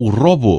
o robô